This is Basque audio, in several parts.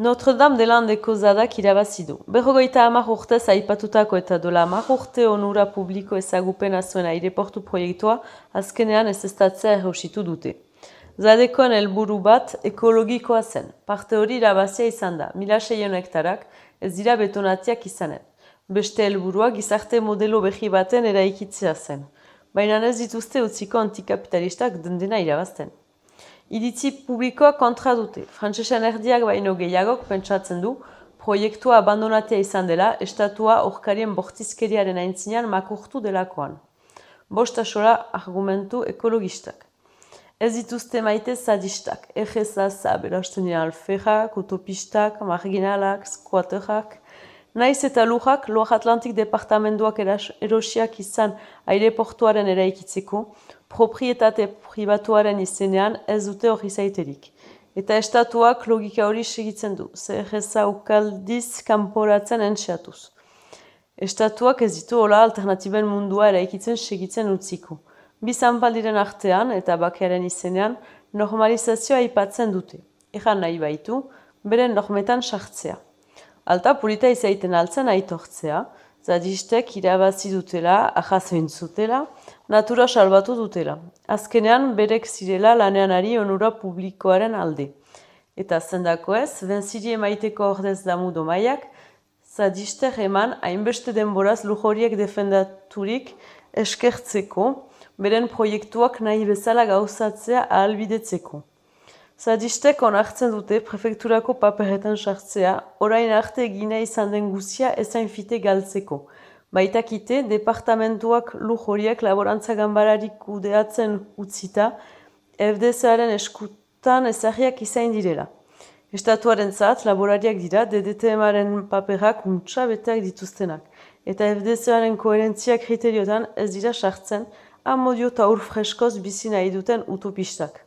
Notre Dame de Landeko zadak irabazi du. Berrogeita amak urtez aipatutako eta dola amak urte onura publiko ezagupena zuen aireportu proiektua azkenean ez estatzea errositu dute. Zadekoen helburu bat ekologikoa zen. Parte hori irabazia izan da, mila seion hektarak ez dira betonatiak izanen. Beste helburua gizarte modelo behi baten eraikitzea zen. Baina ez dituzte utziko antikapitalistak dendena irabazten. Iritzi publikoa kontra dute. Frantsesen erdiak baino gehiagok pentsatzen du proiektua abandonatia izan dela estatua orkarien bortizkeriaren aintzinean makurtu delakoan. Bosta sola argumentu ekologistak. Ez dituzte maite zadistak, egeza zaberasten alferrak, utopistak, marginalak, squatterak, Naiz eta lujak, Loa Atlantik departamentuak erosiak izan aireportuaren eraikitzeko, proprietate pribatuaren izenean ez dute hori zaiterik. Eta estatuak logika hori segitzen du, zer ezaukaldiz kanporatzen entxeatuz. Estatuak ez ditu hola alternatiben mundua eraikitzen segitzen utziko. Bizan baldiren artean eta bakearen izenean normalizazioa aipatzen dute. Egan nahi baitu, beren normetan sartzea. Alta pulita izaiten altzen aitortzea, zadistek irabazi dutela, ahazoin zutela, natura salbatu dutela. Azkenean berek zirela lanean ari onura publikoaren alde. Eta zendako ez, benziri emaiteko ordez damu domaiak, zadistek eman hainbeste denboraz lujoriek defendaturik eskertzeko, beren proiektuak nahi bezala gauzatzea ahalbidetzeko. Zadistek onartzen dute prefekturako paperetan sartzea, orain arte egina izan den guzia ezain fite galtzeko. Baitakite, departamentuak luj horiek laborantza gambararik kudeatzen utzita, FDZ-aren eskutan ezagiak izain direla. Estatuaren zat, laborariak dira, DDTM-aren paperak untsa beteak dituztenak. Eta FDZ-aren koherentzia kriteriotan ez dira sartzen, amodio eta urfreskoz bizi nahi duten utopistak.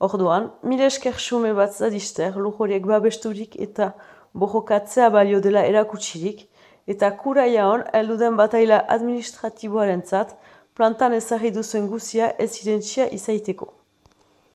Orduan, mile esker xume bat zadister, lujoriek babesturik eta bojokatzea balio dela erakutsirik, eta kuraia hon, elduden bataila administratiboaren zat, plantan ezagri duzuen guzia ez izaiteko.